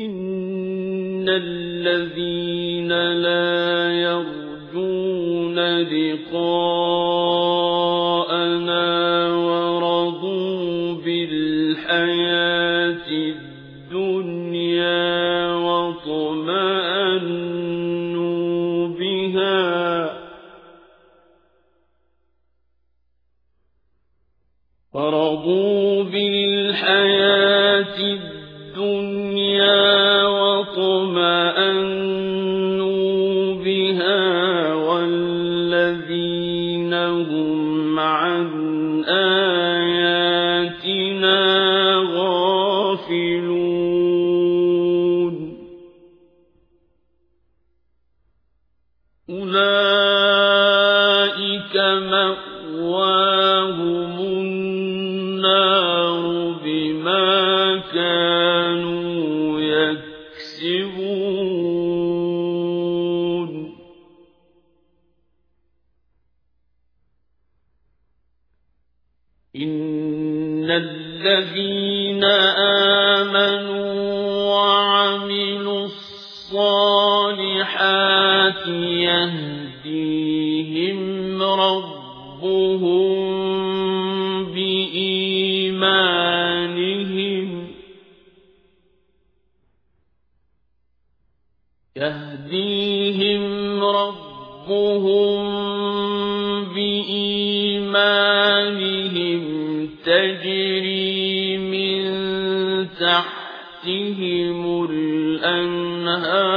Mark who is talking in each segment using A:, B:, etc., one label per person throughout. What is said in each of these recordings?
A: إن الذين لا يرجون لقاءنا ورضوا بالحياة الدنيا واطمأنوا بها ورضوا بالحياة واطمأنوا إن الذين آمنوا وعملوا الصالحات يهديهم ربهم بإيمانهم يهديهم ربهم بإيمانهم تجري من تحتهم الأنهار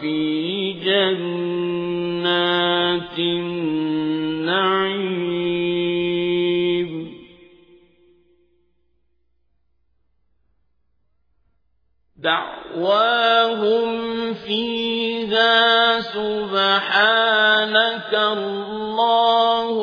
A: في جنات النعيم. دعواهم فيها سبحانك اللهم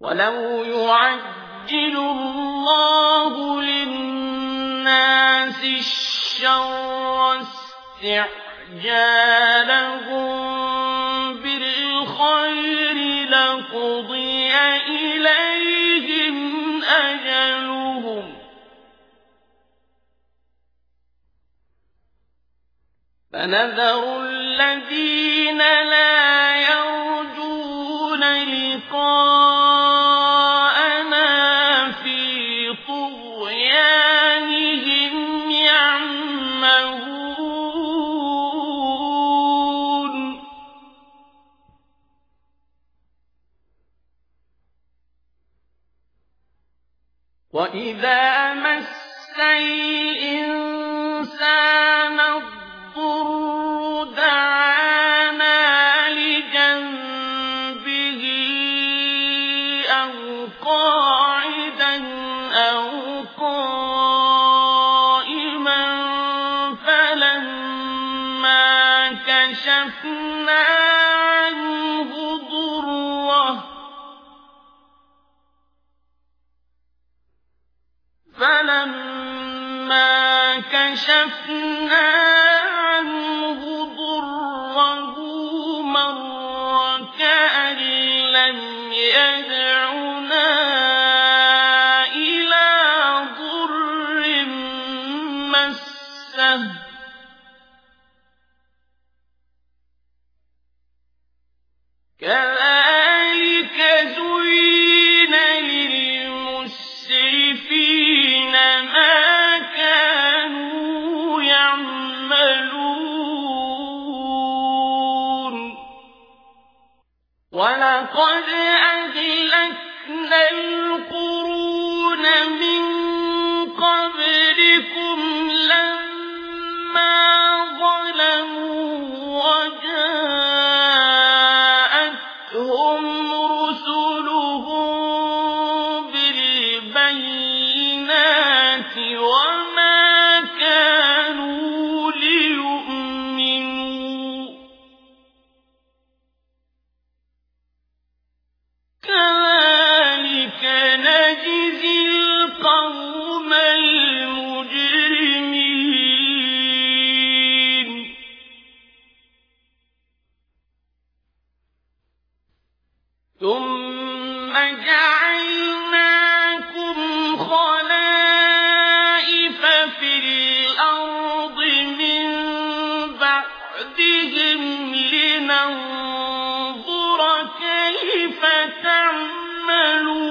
A: ولو يعجل الله للناس الشر استعجالهم بالخير لقضي إليهم أجلهم فنذر الذين لا يرجون لقاءنا وإذا مس الإنسان الضر دعانا لجنبه أو قاعدا أو قائما فلما كشفنا فلما كشفنا ولقد أهلكنا جعلناكم خلائف في الأرض لننظر كيف تعملون